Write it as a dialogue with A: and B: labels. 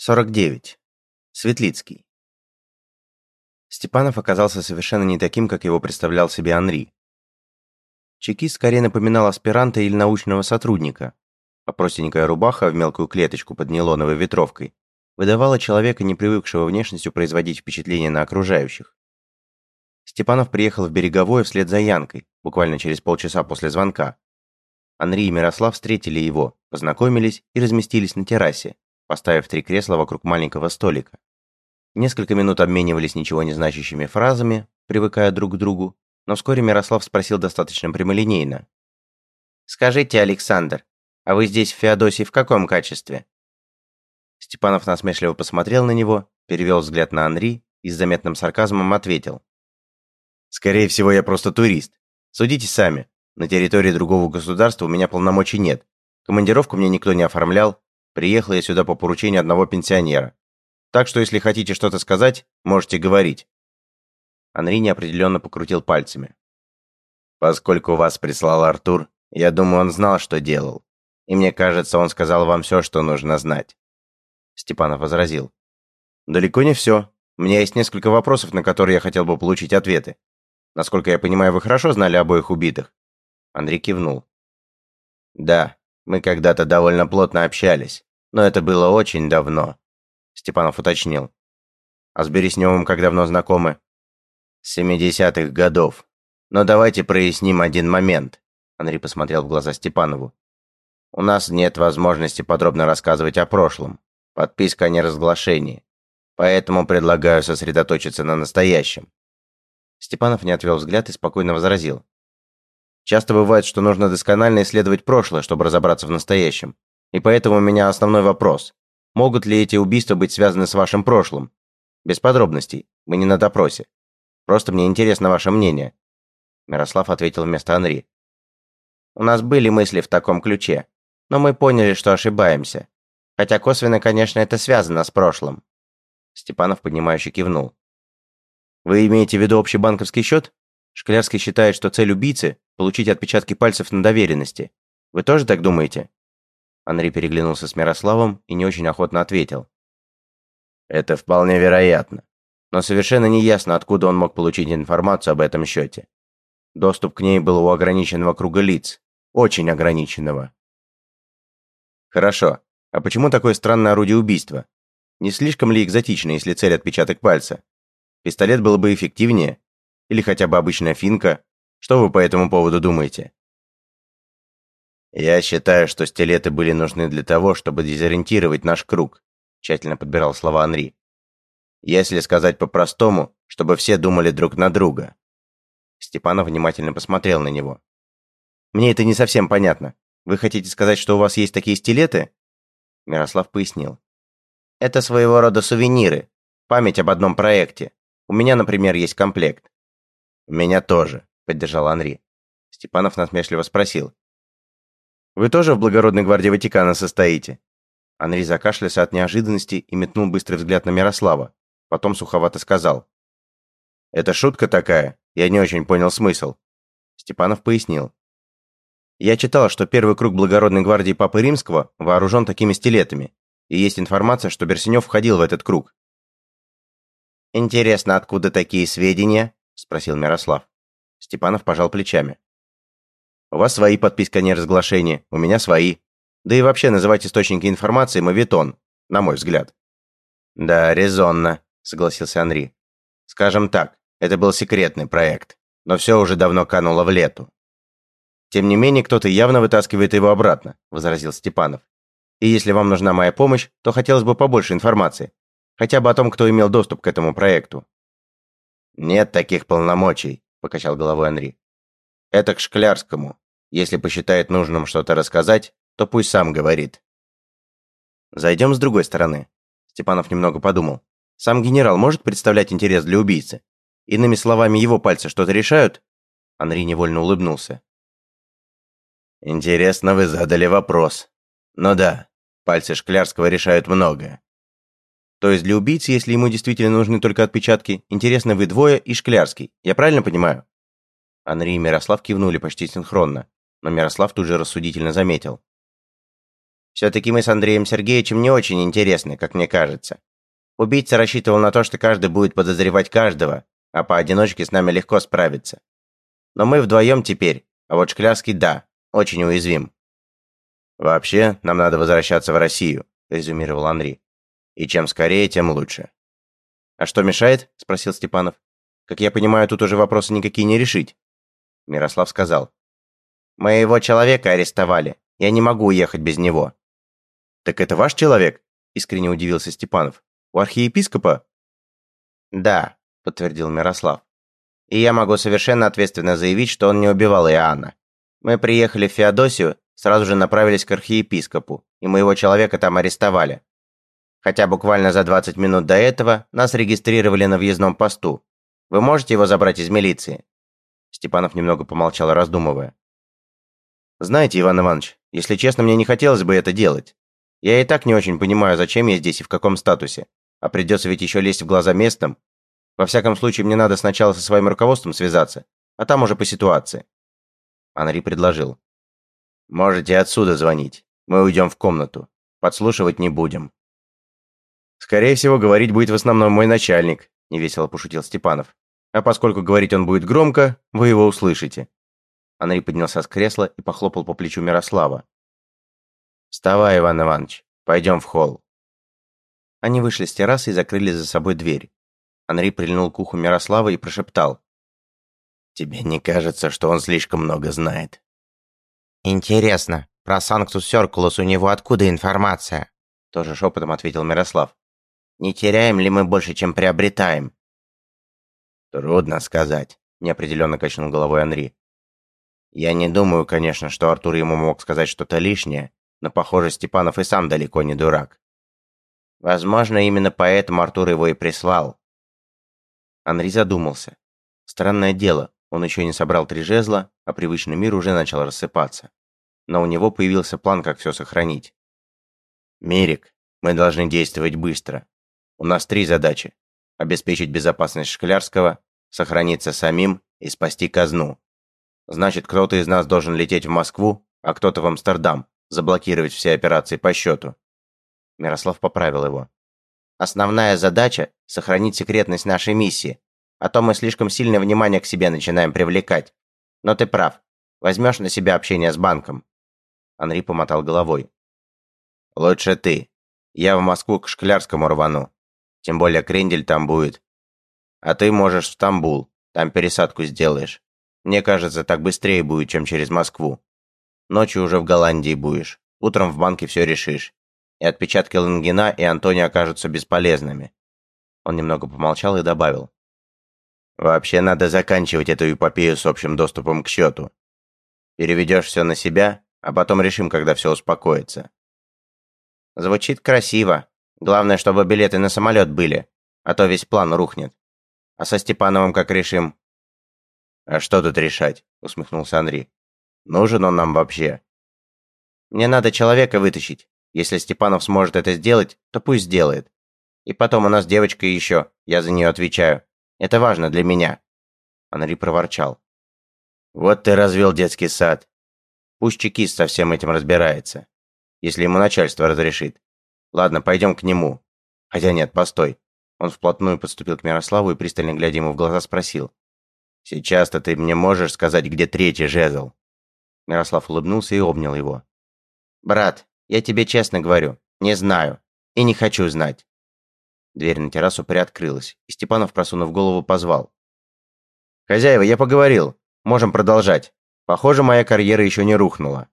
A: 49. Светлицкий. Степанов оказался совершенно не таким, как его представлял себе Анри. Чекист скорее напоминал аспиранта или научного сотрудника, а простенькая рубаха в мелкую клеточку под нейлоновой ветровкой выдавала человека, не привыкшего внешностью производить впечатление на окружающих. Степанов приехал в Береговое вслед за Янкой, буквально через полчаса после звонка. Анри и Мирослав встретили его, познакомились и разместились на террасе, поставив три кресла вокруг маленького столика. Несколько минут обменивались ничего не значащими фразами, привыкая друг к другу, но вскоре Мирослав спросил достаточно прямолинейно. «Скажите, Александр, а вы здесь в Феодосии в каком качестве?» Степанов насмешливо посмотрел на него, перевел взгляд на Анри и с заметным сарказмом ответил. «Скорее всего, я просто турист. Судите сами. На территории другого государства у меня полномочий нет. Командировку мне никто не оформлял, Приехал я сюда по поручению одного пенсионера. Так что, если хотите что-то сказать, можете говорить». Анри неопределенно покрутил пальцами. «Поскольку вас прислал Артур, я думаю, он знал, что делал. И мне кажется, он сказал вам все, что нужно знать». Степанов возразил. «Далеко не все. У меня есть несколько вопросов, на которые я хотел бы получить ответы. Насколько я понимаю, вы хорошо знали обоих убитых?» Андрей кивнул. «Да, мы когда-то довольно плотно общались. Но это было очень давно», — Степанов уточнил. «А с Бересневым как давно знакомы?» «С семидесятых годов. Но давайте проясним один момент», — Андрей посмотрел в глаза Степанову. «У нас нет возможности подробно рассказывать о прошлом. Подписка о неразглашении. Поэтому предлагаю сосредоточиться на настоящем». Степанов не отвел взгляд и спокойно возразил. «Часто бывает, что нужно досконально исследовать прошлое, чтобы разобраться в настоящем. И поэтому у меня основной вопрос. Могут ли эти убийства быть связаны с вашим прошлым? Без подробностей. Мы не на допросе. Просто мне интересно ваше мнение. Мирослав ответил вместо Анри. У нас были мысли в таком ключе, но мы поняли, что ошибаемся. Хотя косвенно, конечно, это связано с прошлым. Степанов, поднимающе кивнул. Вы имеете в виду общий банковский счет? Шклярский считает, что цель убийцы – получить отпечатки пальцев на доверенности. Вы тоже так думаете? Анри переглянулся с Мирославом и не очень охотно ответил. «Это вполне вероятно. Но совершенно неясно, откуда он мог получить информацию об этом счете. Доступ к ней был у ограниченного круга лиц. Очень ограниченного». «Хорошо. А почему такое странное орудие убийства? Не слишком ли экзотично, если цель отпечаток пальца? Пистолет было бы эффективнее? Или хотя бы обычная финка? Что вы по этому поводу думаете?» «Я считаю, что стилеты были нужны для того, чтобы дезориентировать наш круг», тщательно подбирал слова Анри. «Если сказать по-простому, чтобы все думали друг на друга». Степанов внимательно посмотрел на него. «Мне это не совсем понятно. Вы хотите сказать, что у вас есть такие стилеты?» Мирослав пояснил. «Это своего рода сувениры. Память об одном проекте. У меня, например, есть комплект». «У меня тоже», — поддержал Анри. Степанов насмешливо спросил. Вы тоже в благородной гвардии Ватикана состоите?» Анри закашлялся от неожиданности и метнул быстрый взгляд на Мирослава. Потом суховато сказал. «Это шутка такая? Я не очень понял смысл». Степанов пояснил. «Я читал, что первый круг благородной гвардии Папы Римского вооружен такими стилетами, и есть информация, что Берсенев входил в этот круг». «Интересно, откуда такие сведения?» – спросил Мирослав. Степанов пожал плечами. У вас свои подписки о неразглашении, у меня свои. Да и вообще называть источники информации мавитон, на мой взгляд». «Да, резонно», — согласился Анри. «Скажем так, это был секретный проект, но все уже давно кануло в лету». «Тем не менее, кто-то явно вытаскивает его обратно», — возразил Степанов. «И если вам нужна моя помощь, то хотелось бы побольше информации. Хотя бы о том, кто имел доступ к этому проекту». «Нет таких полномочий», — покачал головой Анри. Это к Шклярскому. Если посчитает нужным что-то рассказать, то пусть сам говорит. Зайдем с другой стороны. Степанов немного подумал. Сам генерал может представлять интерес для убийцы? Иными словами, его пальцы что-то решают? Анри невольно улыбнулся. Интересно, вы задали вопрос. Ну да, пальцы Шклярского решают многое. То есть для убийцы, если ему действительно нужны только отпечатки, интересны вы двое и Шклярский. Я правильно понимаю? Анри и Мирослав кивнули почти синхронно, но Мирослав тут же рассудительно заметил. Все-таки мы с Андреем Сергеевичем не очень интересны, как мне кажется. Убийца рассчитывал на то, что каждый будет подозревать каждого, а поодиночке с нами легко справиться. Но мы вдвоем теперь, а вот Шклярский – да, очень уязвим. «Вообще, нам надо возвращаться в Россию», – резюмировал Андрей. «И чем скорее, тем лучше». «А что мешает?» – спросил Степанов. «Как я понимаю, тут уже вопросы никакие не решить». Мирослав сказал. «Моего человека арестовали. Я не могу уехать без него». «Так это ваш человек?» – искренне удивился Степанов. «У архиепископа?» «Да», – подтвердил Мирослав. «И я могу совершенно ответственно заявить, что он не убивал Иоанна. Мы приехали в Феодосию, сразу же направились к архиепископу, и моего человека там арестовали. Хотя буквально за 20 минут до этого нас регистрировали на въездном посту. Вы можете его забрать из милиции?» Степанов немного помолчал, раздумывая. «Знаете, Иван Иванович, если честно, мне не хотелось бы это делать. Я и так не очень понимаю, зачем я здесь и в каком статусе. А придется ведь еще лезть в глаза местным. Во всяком случае, мне надо сначала со своим руководством связаться, а там уже по ситуации». Анри предложил. «Можете отсюда звонить. Мы уйдем в комнату. Подслушивать не будем». «Скорее всего, говорить будет в основном мой начальник», – невесело пошутил Степанов. «А поскольку говорить он будет громко, вы его услышите». Анри поднялся с кресла и похлопал по плечу Мирослава. «Вставай, Иван Иванович, пойдем в холл». Они вышли с террасы и закрыли за собой дверь. Анри прильнул к уху Мирослава и прошептал. «Тебе не кажется, что он слишком много знает?»
B: «Интересно, про Санктус Серкулус у него откуда информация?» Тоже шепотом ответил Мирослав. «Не теряем ли мы больше, чем приобретаем?»
A: «Трудно сказать», – неопределенно качнул головой Анри. «Я не думаю, конечно, что Артур ему мог сказать что-то лишнее, но, похоже, Степанов и сам далеко не дурак. Возможно, именно поэтому Артур его и прислал». Анри задумался. Странное дело, он еще не собрал три жезла, а привычный мир уже начал рассыпаться. Но у него появился план, как все сохранить. «Мирик, мы должны действовать быстро. У нас три задачи. Обеспечить безопасность Шклярского, сохраниться самим и спасти казну. Значит, кто-то из нас должен лететь в Москву, а кто-то в Амстердам, заблокировать все операции по счету». Мирослав поправил его. «Основная задача – сохранить секретность нашей миссии, а то мы слишком сильное внимание к себе начинаем привлекать. Но ты прав. Возьмешь на себя общение с банком». Анри помотал головой. «Лучше ты. Я в Москву к Шклярскому рвану. Тем более Крендель там будет. А ты можешь в Стамбул. Там пересадку сделаешь. Мне кажется, так быстрее будет, чем через Москву. Ночью уже в Голландии будешь. Утром в банке все решишь. И отпечатки Лангина и Антони окажутся бесполезными». Он немного помолчал и добавил. Вообще надо заканчивать эту эпопею с общим доступом к счету. Переведешь все на себя, а потом решим, когда все успокоится. Звучит красиво. Главное, чтобы билеты на самолет были, а то весь план рухнет. А со Степановым как решим? А что тут решать? Усмехнулся Андрей. Нужен он нам вообще? Мне надо человека вытащить. Если Степанов сможет это сделать, то пусть сделает. И потом у нас девочка еще, я за нее отвечаю. Это важно для меня». Анри проворчал. «Вот ты развел детский сад. Пусть чекист со всем этим разбирается. Если ему начальство разрешит. Ладно, пойдем к нему. Хотя нет, постой». Он вплотную подступил к Мирославу и, пристально глядя ему в глаза, спросил. «Сейчас-то ты мне можешь сказать, где третий жезл?» Мирослав улыбнулся и обнял его. «Брат, я тебе честно говорю, не знаю. И не хочу знать. Дверь на террасу приоткрылась, и Степанов, просунув голову, позвал. «Хозяева, я поговорил. Можем продолжать. Похоже, моя карьера еще не рухнула».